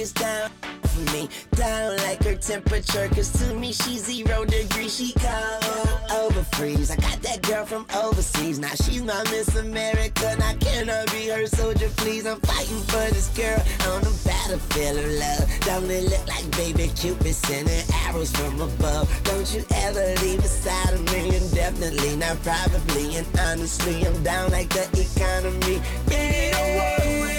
is down for me, down like her temperature. Cause to me, she's zero degrees. She cold over freeze. I got that girl from overseas. Now she's my Miss America. Now can I be her soldier, please? I'm fighting for this girl on the battlefield of love. Don't it look like baby Cupid sending arrows from above? Don't you ever leave beside of me indefinitely, not probably, and honestly, I'm down like the economy. Yeah.